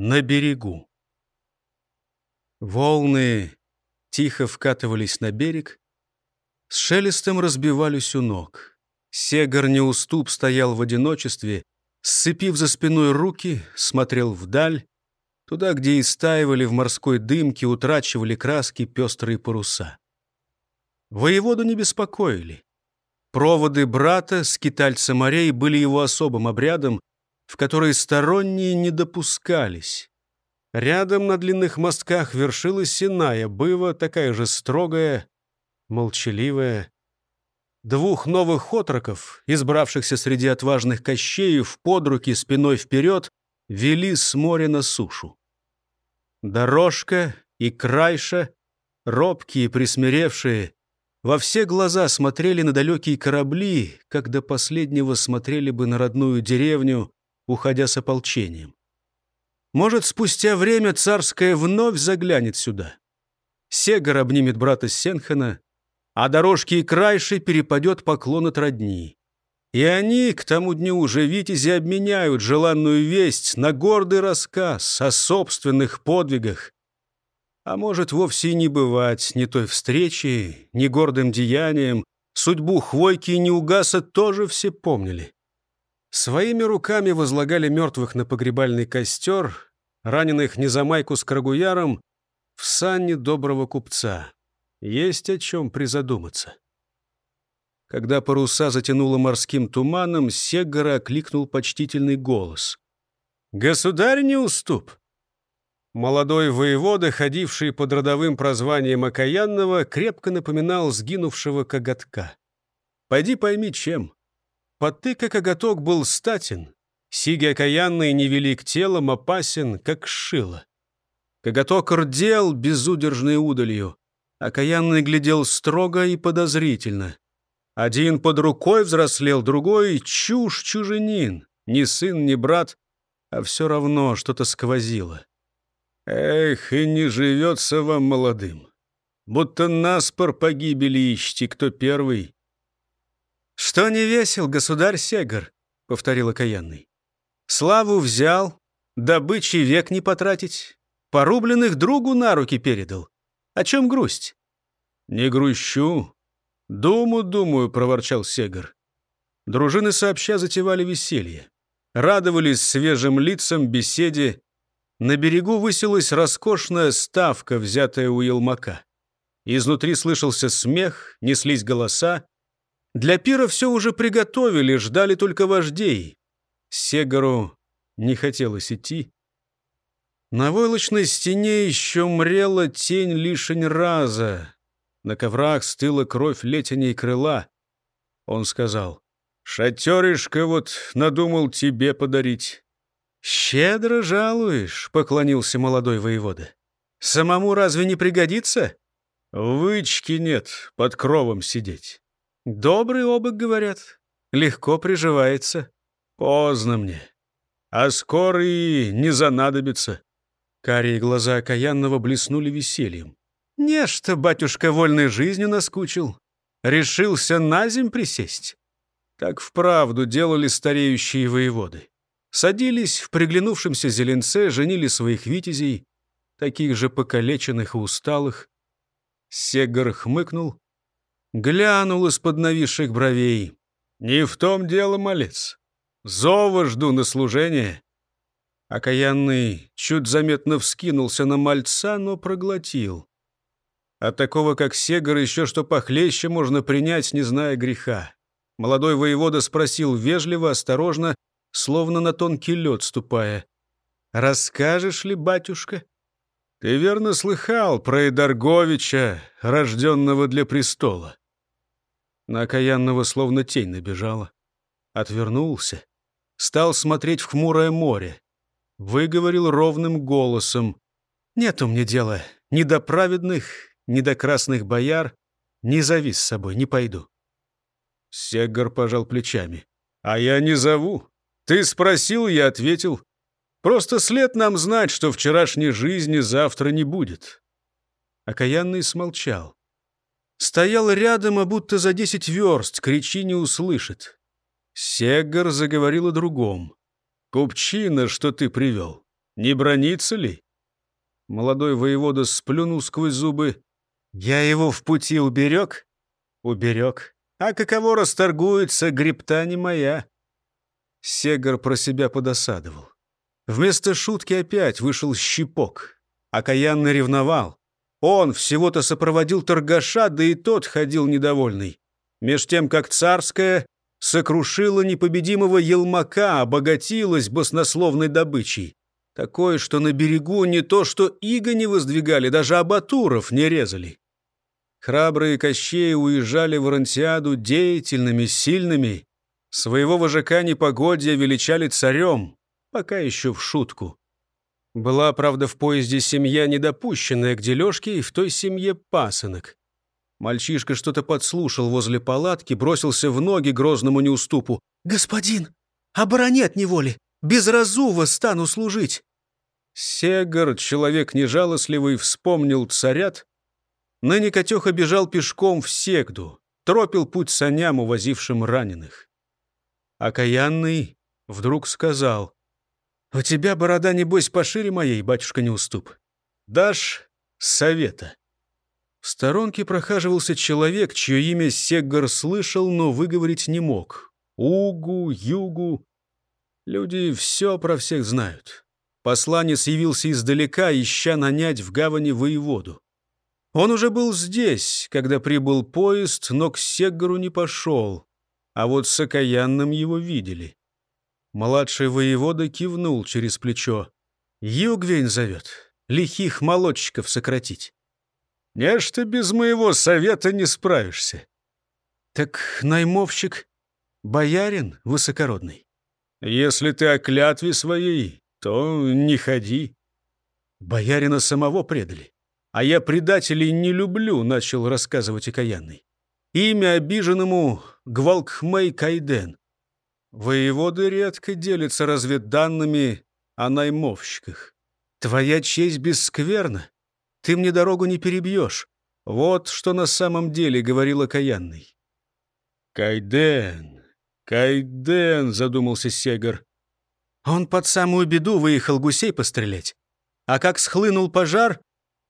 на берегу. Волны тихо вкатывались на берег, с шелестом разбивались у ног. Сегар неуступ стоял в одиночестве, сцепив за спиной руки, смотрел вдаль, туда, где истаивали в морской дымке, утрачивали краски пестрые паруса. Воеводу не беспокоили. Проводы брата, скитальца морей, были его особым обрядом, в который сторонние не допускались. Рядом на длинных мостках вершилась иная быва, такая же строгая, молчаливая. Двух новых отроков, избравшихся среди отважных кощеев, под руки спиной вперед, вели с моря на сушу. Дорожка и крайша, робкие, присмиревшие, во все глаза смотрели на далекие корабли, как до последнего смотрели бы на родную деревню, уходя с ополчением. Может, спустя время царское вновь заглянет сюда. Сегар обнимет брата Сенхана, а дорожки и крайши перепадет поклон от родни. И они к тому дню уже витязи обменяют желанную весть на гордый рассказ о собственных подвигах. А может, вовсе и не бывать ни той встречи, ни гордым деянием. Судьбу Хвойки и Неугаса тоже все помнили. Своими руками возлагали мертвых на погребальный костер, раненых Незамайку с Крагуяром, в сане доброго купца. Есть о чем призадуматься. Когда паруса затянуло морским туманом, Сегора окликнул почтительный голос. «Государь не уступ!» Молодой воевода, ходивший под родовым прозванием Окаянного, крепко напоминал сгинувшего коготка. «Пойди пойми, чем. Потыка коготок был статен, сиги окаянный невелик телом, опасен, как шило. Коготок рдел безудержной удалью, окаянный глядел строго и подозрительно. Один под рукой взрослел, другой — чушь чуженин, ни сын, ни брат, а все равно что-то сквозило. Эх, и не живется вам молодым. Будто наспор погибели ищите, кто первый. «Что не весел, государь Сегар?» — повторил окаянный. «Славу взял, добычи век не потратить, порубленных другу на руки передал. О чем грусть?» «Не грущу. Думу, думаю», — проворчал Сегар. Дружины сообща затевали веселье. Радовались свежим лицам, беседе. На берегу высилась роскошная ставка, взятая у елмака. Изнутри слышался смех, неслись голоса. Для пира все уже приготовили, ждали только вождей. Сегору не хотелось идти. На войлочной стене еще мрела тень лишень раза. На коврах стыла кровь летеней крыла. Он сказал, «Шатеришка вот надумал тебе подарить». «Щедро жалуешь», — поклонился молодой воевода. «Самому разве не пригодится?» «Вычки нет, под кровом сидеть». Добрый обык, говорят. Легко приживается. Поздно мне. А скоро и не занадобится. Карие глаза окаянного блеснули весельем. Нечто батюшка вольной жизнью наскучил. Решился на земь присесть. Так вправду делали стареющие воеводы. Садились в приглянувшемся зеленце, женили своих витязей, таких же покалеченных и усталых. Сегар хмыкнул, Глянул из-под нависших бровей. «Не в том дело, малец. Зова жду на служение». Окаянный чуть заметно вскинулся на мальца, но проглотил. От такого, как Сегар, еще что похлеще можно принять, не зная греха. Молодой воевода спросил вежливо, осторожно, словно на тонкий лед ступая. «Расскажешь ли, батюшка?» «Ты верно слыхал про Эдарговича, рожденного для престола. На окаянного словно тень набежала. Отвернулся. Стал смотреть в хмурое море. Выговорил ровным голосом. «Нету мне дела ни до праведных, ни до красных бояр. Не зови с собой, не пойду». Сегар пожал плечами. «А я не зову. Ты спросил, я ответил. Просто след нам знать, что вчерашней жизни завтра не будет». Окаянный смолчал. Стоял рядом, а будто за десять верст, кричи не услышит. Сегар заговорил о другом. «Купчина, что ты привел. Не бронится ли?» Молодой воевода сплюнул сквозь зубы. «Я его в пути уберег?» «Уберег. А каково расторгуется, гребта не моя». Сегар про себя подосадовал. Вместо шутки опять вышел щипок. Окаянно ревновал. Он всего-то сопроводил торгаша, да и тот ходил недовольный. Меж тем, как царская сокрушила непобедимого елмака, обогатилась баснословной добычей. Такое, что на берегу не то что иго не воздвигали, даже абатуров не резали. Храбрые кощеи уезжали в Орантиаду деятельными, сильными. Своего вожака непогодья величали царем, пока еще в шутку. Была, правда, в поезде семья, недопущенная к дележке, и в той семье пасынок. Мальчишка что-то подслушал возле палатки, бросился в ноги грозному неуступу. «Господин, оборони от неволи! Без разува стану служить!» Сегар, человек нежалостливый, вспомнил царят. Ныне Котеха бежал пешком в Сегду, тропил путь саням, увозившим раненых. Окаянный вдруг сказал, «У тебя борода, небось, пошире моей, батюшка не уступ. Дашь совета?» В сторонке прохаживался человек, чье имя Сеггар слышал, но выговорить не мог. Угу, Югу. Люди все про всех знают. Посланец явился издалека, ища нанять в гавани воеводу. Он уже был здесь, когда прибыл поезд, но к Сеггару не пошел, а вот с окаянным его видели. Младший воевода кивнул через плечо. «Югвень зовет, лихих молодчиков сократить». Нечто без моего совета не справишься. Так наймовщик — боярин высокородный. Если ты о клятве своей, то не ходи. Боярина самого предали. А я предателей не люблю, — начал рассказывать окаянный. Имя обиженному — Гвалкхмей Кайден. Воеводы редко делятся разведданными о наймовщиках. Твоя честь бесскверна. Ты мне дорогу не перебьешь. Вот что на самом деле говорил окаянный. «Кайден, Кайден», — задумался Сегар. Он под самую беду выехал гусей пострелять. А как схлынул пожар...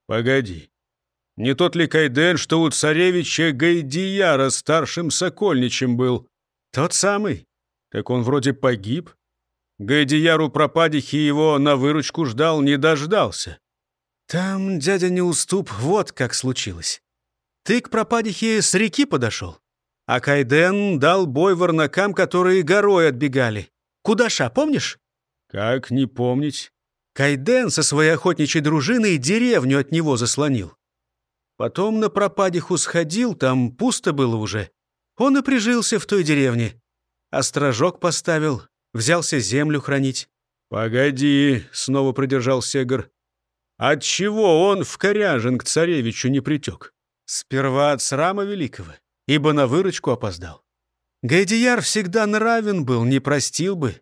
Погоди. Не тот ли Кайден, что у царевича Гайдияра старшим сокольничем был? Тот самый. Так он вроде погиб. Гайдияру пропадихи его на выручку ждал, не дождался. Там, дядя Неуступ, вот как случилось. Ты к пропадихе с реки подошел, а Кайден дал бой ворнакам, которые горой отбегали. Кудаша, помнишь? Как не помнить? Кайден со своей охотничьей дружиной деревню от него заслонил. Потом на пропадиху сходил, там пусто было уже. Он и прижился в той деревне. Острожок поставил, взялся землю хранить. «Погоди», — снова продержал Сегар. Отчего он в коряжен к царевичу не притек? Сперва от срама великого, ибо на выручку опоздал. Гайдияр всегда нравен был, не простил бы.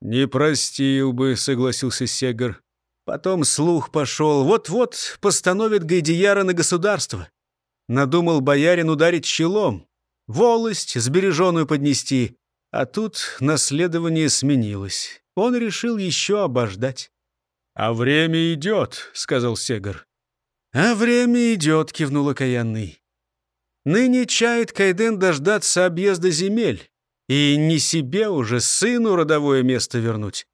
«Не простил бы», — согласился Сегар. Потом слух пошел. Вот-вот постановит Гайдияра на государство. Надумал боярин ударить челом, волость сбереженную поднести. А тут наследование сменилось. Он решил еще обождать. «А время идет», — сказал Сегар. «А время идет», — кивнул окаянный. «Ныне чает Кайден дождаться объезда земель и не себе уже сыну родовое место вернуть».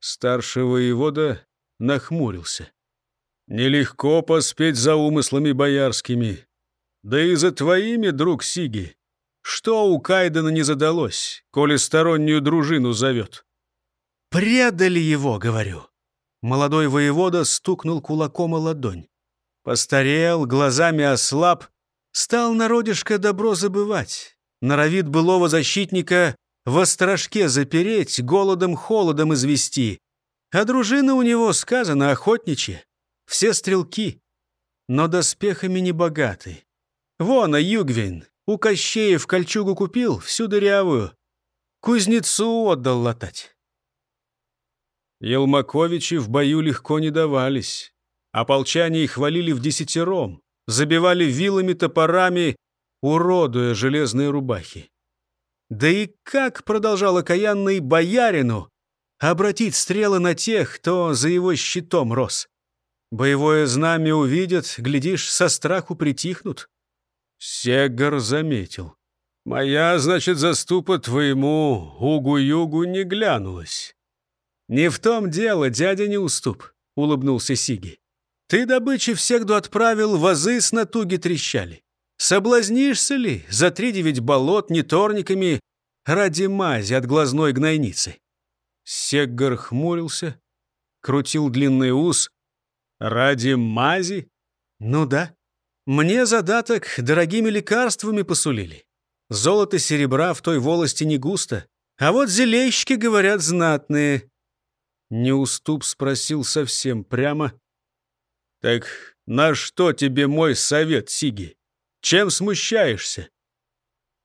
Старший воевода нахмурился. «Нелегко поспеть за умыслами боярскими. Да и за твоими, друг Сиги. Что у Кайдена не задалось, коли стороннюю дружину зовет?» «Предали его, говорю», Молодой воевода стукнул кулаком о ладонь. Постарел, глазами ослаб, стал народишко добро забывать. Норовит былого защитника в острожке запереть, голодом-холодом извести. А дружина у него, сказано, охотничья. Все стрелки, но доспехами не богаты. Вон, а Югвин, у Кощеев кольчугу купил, всю дырявую. Кузнецу отдал латать. Елмаковичи в бою легко не давались. Ополчане их хвалили в десятером, забивали вилами, топорами, уродуя железные рубахи. Да и как, продолжал окаянный, боярину, обратить стрелы на тех, кто за его щитом рос. Боевое знамя увидят, глядишь, со страху притихнут. Сегар заметил. «Моя, значит, заступа твоему угу-югу не глянулась». «Не в том дело, дядя не уступ», — улыбнулся Сиги. «Ты добычи всегду отправил, вазы с натуги трещали. Соблазнишься ли за три девять болот неторниками ради мази от глазной гнойницы?» Сеггар хмурился, крутил длинный ус. «Ради мази?» «Ну да. Мне задаток дорогими лекарствами посулили. Золото серебра в той волости не густо, а вот зелейщики, говорят, знатные». Неуступ спросил совсем прямо. «Так на что тебе мой совет, Сиги? Чем смущаешься?»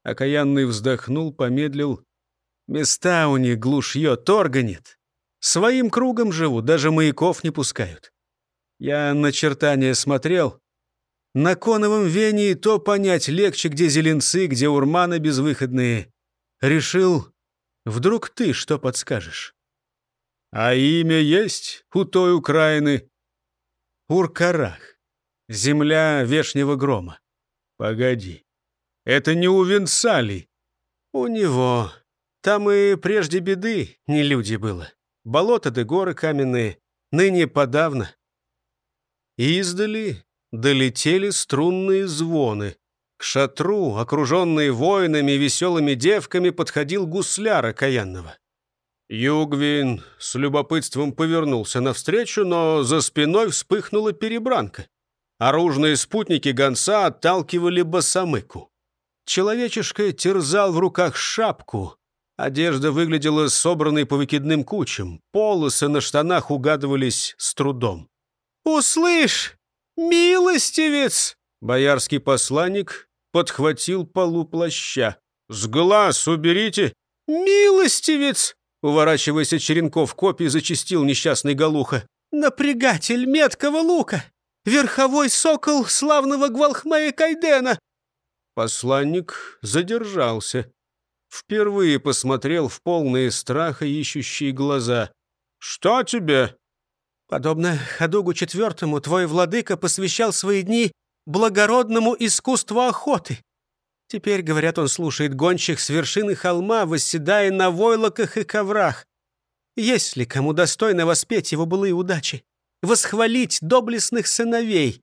Окаянный вздохнул, помедлил. «Места у них глушье, торга нет. Своим кругом живут, даже маяков не пускают. Я на чертания смотрел. На коновом вене то понять легче, где зеленцы, где урманы безвыходные. Решил, вдруг ты что подскажешь?» «А имя есть у той Украины?» «Уркарах. Земля вешнего грома». «Погоди. Это не у Венсали. У него. Там и прежде беды не люди было. Болото да горы каменные. Ныне подавно. Издали долетели струнные звоны. К шатру, окруженные воинами и веселыми девками, подходил гусляр окаянного. Югвин с любопытством повернулся навстречу, но за спиной вспыхнула перебранка. Оружные спутники гонца отталкивали босомыку. Человечишка терзал в руках шапку. Одежда выглядела собранной по выкидным кучам. Полосы на штанах угадывались с трудом. «Услышь, милостивец!» Боярский посланник подхватил полу плаща. «С глаз уберите!» «Милостивец!» Уворачиваясь от черенков копий, зачистил несчастный Галуха. «Напрягатель меткого лука! Верховой сокол славного Гвалхмея Кайдена! Посланник задержался. Впервые посмотрел в полные страха ищущие глаза. «Что тебе?» «Подобно Ходугу четвертому, твой владыка посвящал свои дни благородному искусству охоты. Теперь, говорят, он слушает гонщик с вершины холма, восседая на войлоках и коврах. Есть ли кому достойно воспеть его былые удачи? Восхвалить доблестных сыновей?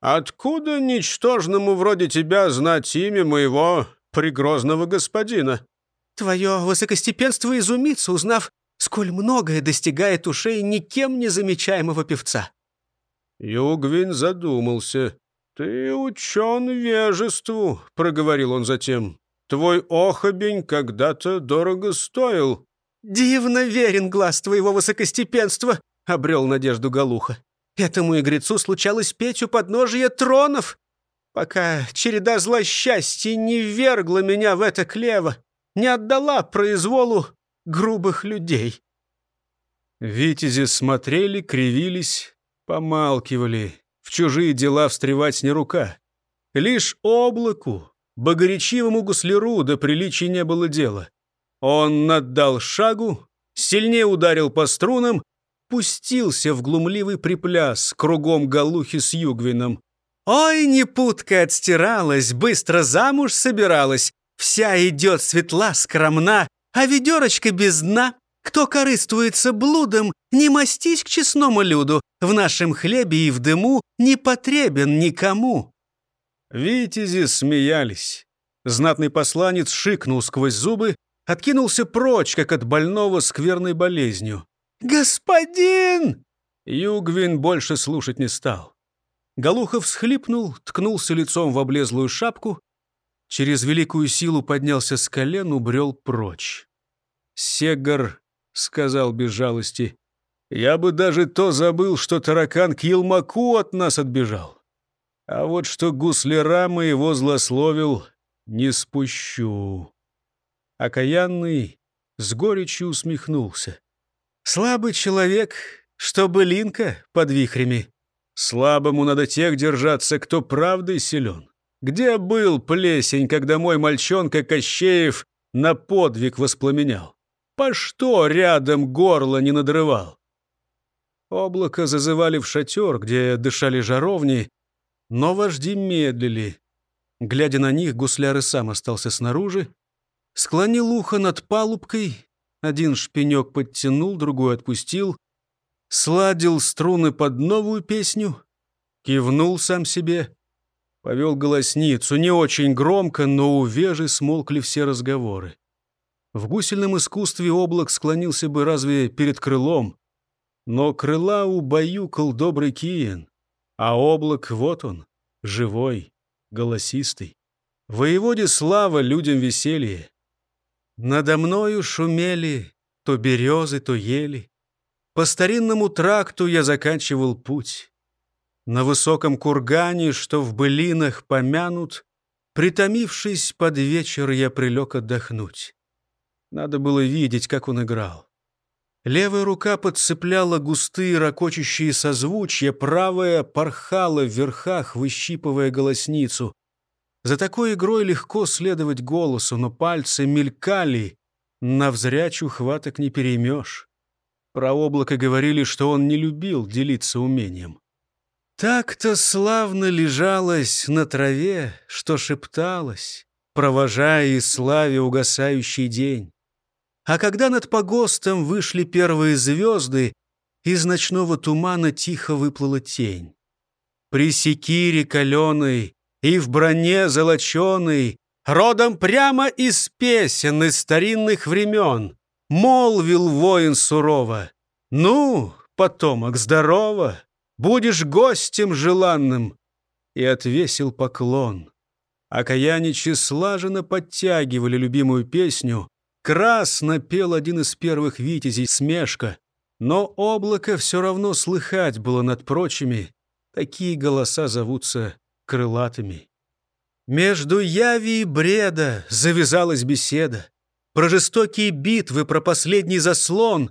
«Откуда ничтожному вроде тебя знать имя моего пригрозного господина?» «Твое высокостепенство изумится, узнав, сколь многое достигает ушей никем не замечаемого певца». Югвин задумался. «Ты учен вежеству», — проговорил он затем. «Твой охобень когда-то дорого стоил». «Дивно верен глаз твоего высокостепенства», — обрел надежду Галуха. Этому игрецу случалось петь у подножия тронов, пока череда злосчастья не вергла меня в это клево, не отдала произволу грубых людей. Витязи смотрели, кривились, помалкивали. В чужие дела встревать не рука. Лишь облаку, богорячивому гусляру до приличия не было дела. Он наддал шагу, сильнее ударил по струнам пустился в глумливый припляс кругом Галухи с Югвином. «Ой, не путка отстиралась, быстро замуж собиралась, вся идет светла, скромна, а ведерочка без дна. Кто корыстуется блудом, не мастись к честному люду, в нашем хлебе и в дыму не потребен никому». Витязи смеялись. Знатный посланец шикнул сквозь зубы, откинулся прочь, как от больного скверной болезнью. «Господин!» Югвин больше слушать не стал. Галухов всхлипнул, ткнулся лицом в облезлую шапку, через великую силу поднялся с колен, убрел прочь. «Сегар», — сказал без жалости, — «я бы даже то забыл, что таракан к Елмаку от нас отбежал. А вот что гусляра моего злословил, не спущу». Окаянный с горечью усмехнулся. Слабый человек, что былинка под вихрями. Слабому надо тех держаться, кто правдой силен. Где был плесень, когда мой мальчонка Кощеев на подвиг воспламенял? По что рядом горло не надрывал? Облако зазывали в шатер, где дышали жаровни, но вожди медлили. Глядя на них, гусляр и сам остался снаружи, склонил ухо над палубкой, один шпинек подтянул, другой отпустил, сладил струны под новую песню, кивнул сам себе, повел голосницу, не очень громко, но у вежи смолкли все разговоры. В гусельном искусстве облак склонился бы разве перед крылом, но крыла убаюкал добрый Киен, а облак вот он, живой, голосистый. Воеводе слава, людям веселье. Надо мною шумели то березы, то ели. По старинному тракту я заканчивал путь. На высоком кургане, что в былинах помянут, Притомившись под вечер, я прилег отдохнуть. Надо было видеть, как он играл. Левая рука подцепляла густые ракочущие созвучья, правая порхала в верхах, выщипывая голосницу. За такой игрой легко следовать голосу, но пальцы мелькали, на взрячу хваток не переймешь. Про облако говорили, что он не любил делиться умением. Так-то славно лежалась на траве, что шепталась, провожая и славе угасающий день. А когда над погостом вышли первые звезды, из ночного тумана тихо выплыла тень. При секире каленой и в броне золоченой, родом прямо из песен из старинных времен, молвил воин сурово. «Ну, потомок, здорово, будешь гостем желанным!» И отвесил поклон. Окаяничи слаженно подтягивали любимую песню, Красно пел один из первых витязей смешка, но облако все равно слыхать было над прочими. Такие голоса зовутся крылатыми. Между яви и бреда завязалась беседа. Про жестокие битвы, про последний заслон,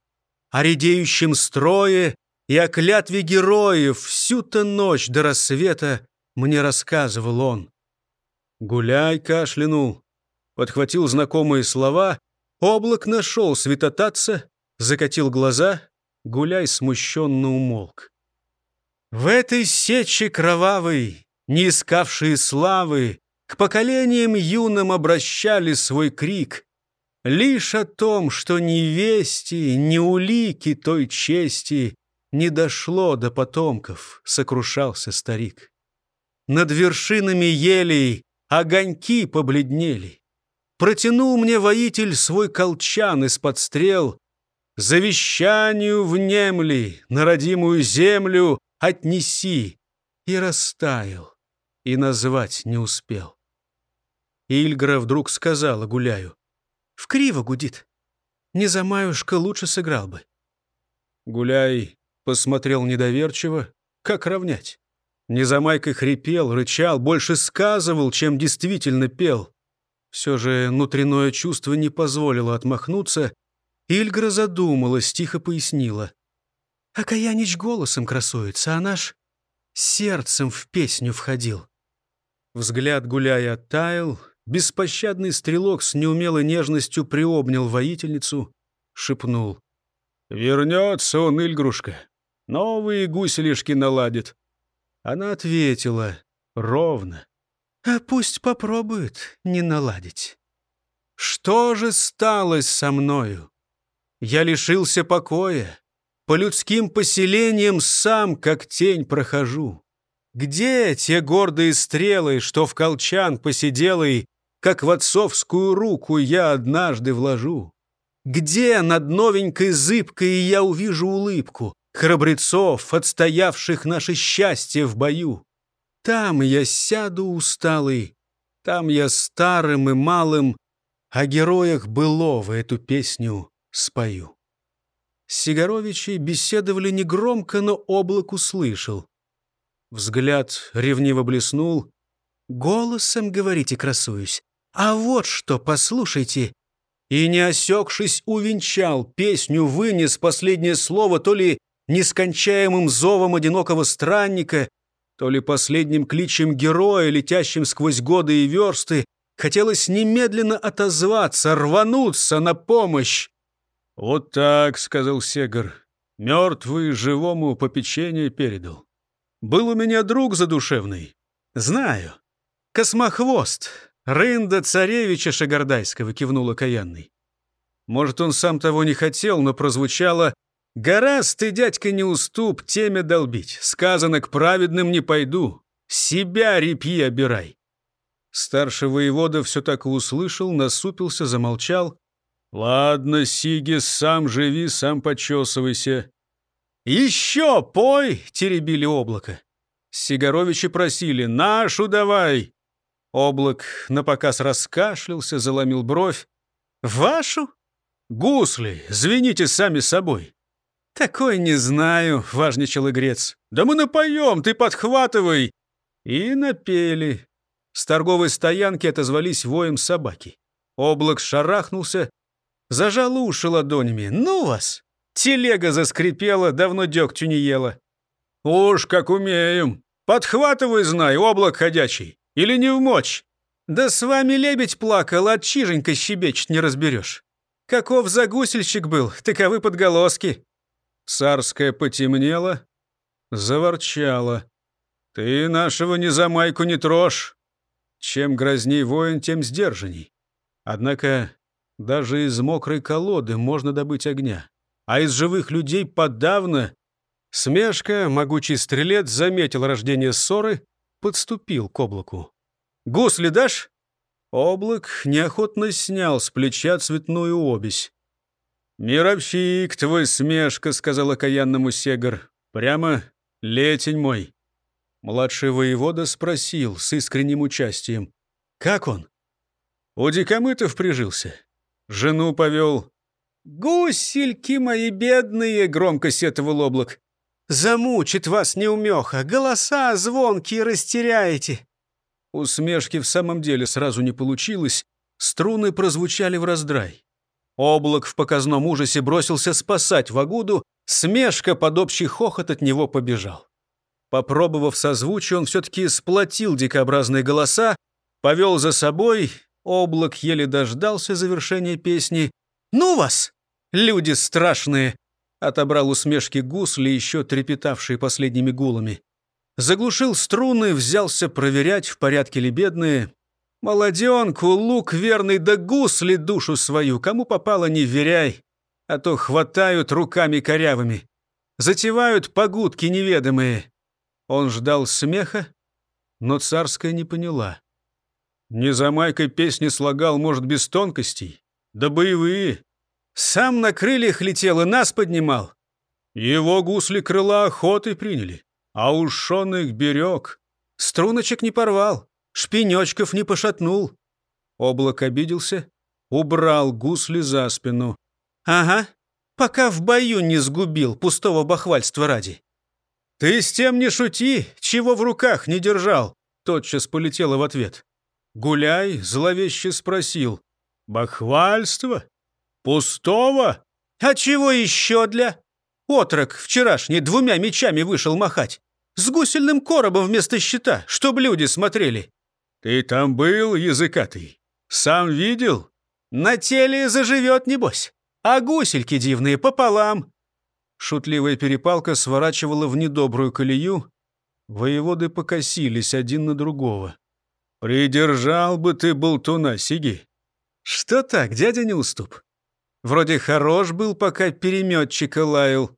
о редеющем строе и о клятве героев всю-то ночь до рассвета мне рассказывал он. Гуляй кашлянул, подхватил знакомые слова — Облак нашел святотатца, закатил глаза, гуляй смущенно умолк. В этой сече кровавой, не искавшие славы, К поколениям юным обращали свой крик. Лишь о том, что ни вести, ни улики той чести Не дошло до потомков, сокрушался старик. Над вершинами елей огоньки побледнели. Протянул мне воитель свой колчан из-под стрел. Завещанию внемли, на родимую землю отнеси. И растаял, и назвать не успел. Ильгра вдруг сказала, гуляю. В криво гудит. Не за Маюшка лучше сыграл бы. Гуляй посмотрел недоверчиво, как равнять. Незамайка хрипел, рычал, больше сказывал, чем действительно пел. Все же внутреннее чувство не позволило отмахнуться. Ильгра задумалась, тихо пояснила. «Окаянич голосом красуется, а наш сердцем в песню входил». Взгляд гуляя оттаял, беспощадный стрелок с неумелой нежностью приобнял воительницу, шепнул. «Вернется он, Ильгрушка, новые гуселишки наладит». Она ответила ровно, а пусть попробует не наладить. Что же сталось со мною? Я лишился покоя. По людским поселениям сам, как тень, прохожу. Где те гордые стрелы, что в колчан посиделый, как в отцовскую руку я однажды вложу? Где над новенькой зыбкой я увижу улыбку храбрецов, отстоявших наше счастье в бою? Там я сяду усталый, там я старым и малым О героях былого эту песню спою. Сигаровичи беседовали негромко, но облак услышал. Взгляд ревниво блеснул. «Голосом, говорите, красуюсь. А вот что, послушайте!» И, не осекшись, увенчал, песню вынес последнее слово то ли нескончаемым зовом одинокого странника, то ли последним кличем героя, летящим сквозь годы и версты, хотелось немедленно отозваться, рвануться на помощь. «Вот так», — сказал Сегар, — «мертвый живому попечение передал. Был у меня друг задушевный. Знаю. Космохвост, Рында царевича Шагардайского», — кивнул окаянный. Может, он сам того не хотел, но прозвучало «Гораст ты, дядька, не уступ, теме долбить. Сказано, к праведным не пойду. Себя репьи обирай». Старший воевода все так услышал, насупился, замолчал. «Ладно, Сигис, сам живи, сам почесывайся». «Еще пой!» — теребили облако. Сигаровичи просили «Нашу давай!» Облак напоказ раскашлялся, заломил бровь. «Вашу?» «Гусли, звените сами собой». «Такой не знаю», — важничал игрец. «Да мы напоем, ты подхватывай!» И напели. С торговой стоянки отозвались воем собаки. Облак шарахнулся, зажал уши ладонями. «Ну вас!» Телега заскрипела, давно дегтю не ела. «Уж как умеем! Подхватывай, знай, облак ходячий! Или не в мочь!» «Да с вами лебедь плакал, от чиженька щебечет не разберешь. Каков загусельщик был, таковы подголоски!» Царская потемнела, заворчала. «Ты нашего незамайку не трожь! Чем грозней воин, тем сдержанней. Однако даже из мокрой колоды можно добыть огня, а из живых людей подавно...» Смешка, могучий стрелец, заметил рождение ссоры, подступил к облаку. «Гусли дашь?» Облак неохотно снял с плеча цветную обесь. «Мировщик твой смешка», — сказал окаянному Сегар. «Прямо летень мой». Младший воевода спросил с искренним участием. «Как он?» У дикомытов прижился. Жену повел. «Гусельки мои бедные!» — громко сетовал облак. «Замучит вас неумеха, голоса звонкие растеряете!» Усмешки в самом деле сразу не получилось, струны прозвучали в раздрай. Облак в показном ужасе бросился спасать Вагуду, смешка под общий хохот от него побежал. Попробовав созвучие, он все-таки сплотил дикообразные голоса, повел за собой, облак еле дождался завершения песни. «Ну вас, люди страшные!» отобрал усмешки гусли, еще трепетавшие последними гулами. Заглушил струны, взялся проверять, в порядке ли бедные. Молоденку, лук верный, да гусли душу свою, кому попало, не веряй, а то хватают руками корявыми. Затевают погудки неведомые. Он ждал смеха, но царская не поняла. Не за майкой песни слагал, может, без тонкостей, да боевые. Сам на крыльях летел и нас поднимал. Его гусли крыла охоты приняли. А уж он их берег. Струночек не порвал, шпинечков не пошатнул. Облак обиделся, убрал гусли за спину. «Ага, пока в бою не сгубил, пустого бахвальства ради». «Ты с тем не шути, чего в руках не держал», — тотчас полетела в ответ. Гуляй зловеще спросил. «Бахвальство? Пустого? А чего еще для?» Отрок вчерашний двумя мечами вышел махать. С гусельным коробом вместо щита, чтоб люди смотрели. Ты там был, языкатый? Сам видел? На теле заживет, небось. А гусельки дивные пополам. Шутливая перепалка сворачивала в недобрую колею. Воеводы покосились один на другого. «Придержал бы ты болтуна, Сиги!» «Что так, дядя не уступ?» Вроде хорош был, пока переметчика лаял.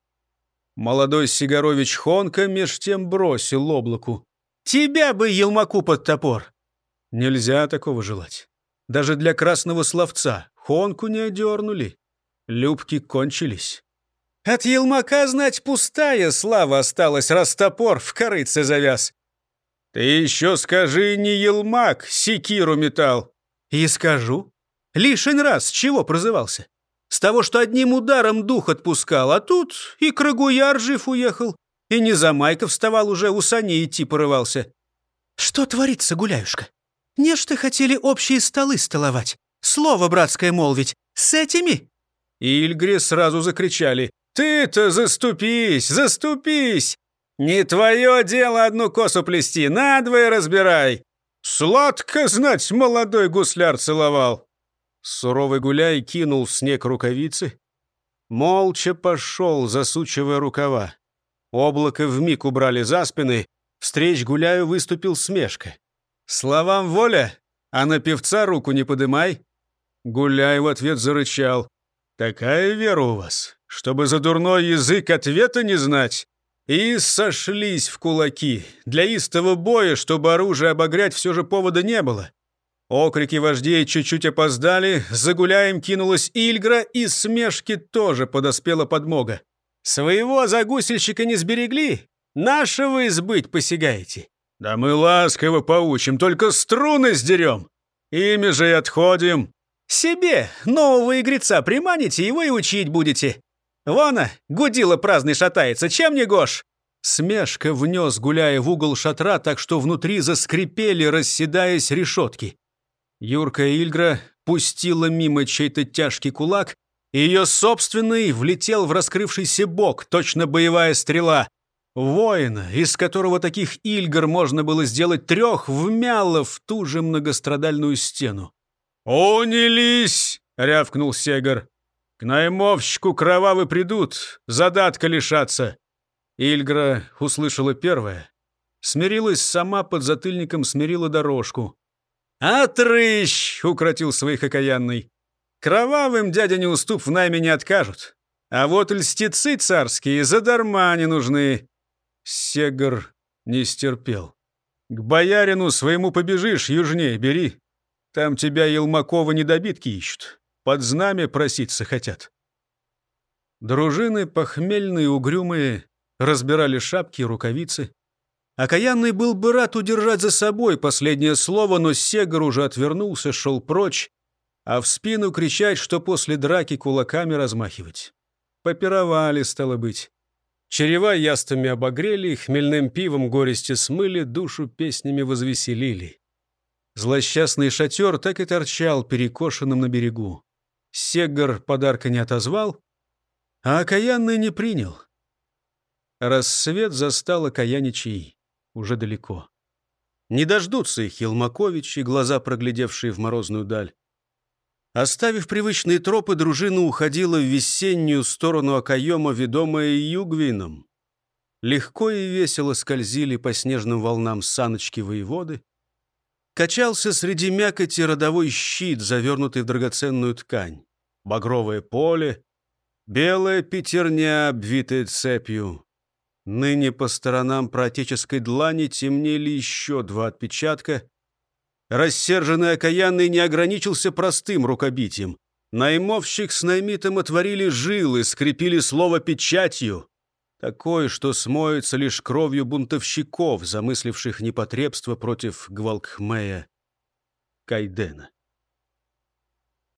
Молодой Сигарович Хонка меж тем бросил облаку. «Тебя бы, елмаку под топор!» Нельзя такого желать. Даже для красного словца Хонку не одернули. Любки кончились. От елмака, знать, пустая слава осталась, раз топор в корыце завяз. Ты еще скажи, не елмак, секиру метал. И скажу. Лишень раз чего прозывался? С того, что одним ударом дух отпускал, а тут и Крагуяр жив уехал, и не за майка вставал уже, у саней идти порывался. Что творится, гуляюшка? Не ж ты хотели общие столы столовать, слово братское молвить, с этими? И Ильгре сразу закричали. «Ты-то заступись, заступись! Не твое дело одну косу плести, надвое разбирай!» «Сладко знать, молодой гусляр целовал!» Суровый гуляй кинул снег рукавицы, Молча пошел, засучивая рукава. Облако вмиг убрали за спины, встреч гуляю выступил смешка. «Словам воля, а на певца руку не подымай!» Гуляй в ответ зарычал. «Такая вера у вас, чтобы за дурной язык ответа не знать!» И сошлись в кулаки. Для истого боя, чтобы оружие обогрять, все же повода не было. Окрики вождей чуть-чуть опоздали, за гуляем кинулась Ильгра, и смешки тоже подоспела подмога. «Своего загусельщика не сберегли? Нашего избыть посягаете?» «Да мы ласково поучим, только струны сдерем. Ими же и отходим». «Себе нового игреца приманите, его и учить будете. Вона, гудила праздный шатается, чем не гош?» Смешка внес, гуляя в угол шатра, так что внутри заскрипели, расседаясь решетки. Юрка Ильгра пустила мимо чей-то тяжкий кулак, и ее собственный влетел в раскрывшийся бок, точно боевая стрела. Воина, из которого таких Ильгар можно было сделать трех, вмяло в ту же многострадальную стену. «Унились!» — рявкнул Сегар. К наймовщику кровавы придут, задатка лишаться. Ильгра услышала первое. Смирилась сама под затыльником, смирила дорожку. «Отрыщ!» — укротил своих окаянный. «Кровавым дядя не уступ в найме не откажут. А вот льстецы царские задарма не нужны». Сегар не стерпел. «К боярину своему побежишь, южнее бери. Там тебя Елмакова недобитки ищут под знамя проситься хотят. Дружины, похмельные, угрюмые, разбирали шапки и рукавицы. Окаянный был бы рад удержать за собой последнее слово, но Сегар уже отвернулся, шел прочь, а в спину кричать, что после драки кулаками размахивать. Попировали, стало быть. Черева ястами обогрели, хмельным пивом горести смыли, душу песнями возвеселили. Злосчастный шатер так и торчал перекошенным на берегу. Сегар подарка не отозвал, а окаянный не принял. Рассвет застал окаяничей уже далеко. Не дождутся их Елмакович и глаза, проглядевшие в морозную даль. Оставив привычные тропы, дружина уходила в весеннюю сторону окоема, ведомая югвином. Легко и весело скользили по снежным волнам саночки воеводы. Качался среди мякоти родовой щит, завернутый в драгоценную ткань. Багровое поле, белая пятерня, обвитая цепью. Ныне по сторонам протеческой длани темнели еще два отпечатка. Рассерженный окаянный не ограничился простым рукобитием. Наймовщик с наймитом отворили жилы, скрепили слово печатью. Такой, что смоется лишь кровью бунтовщиков, замысливших непотребство против Гвалкхмея Кайдена.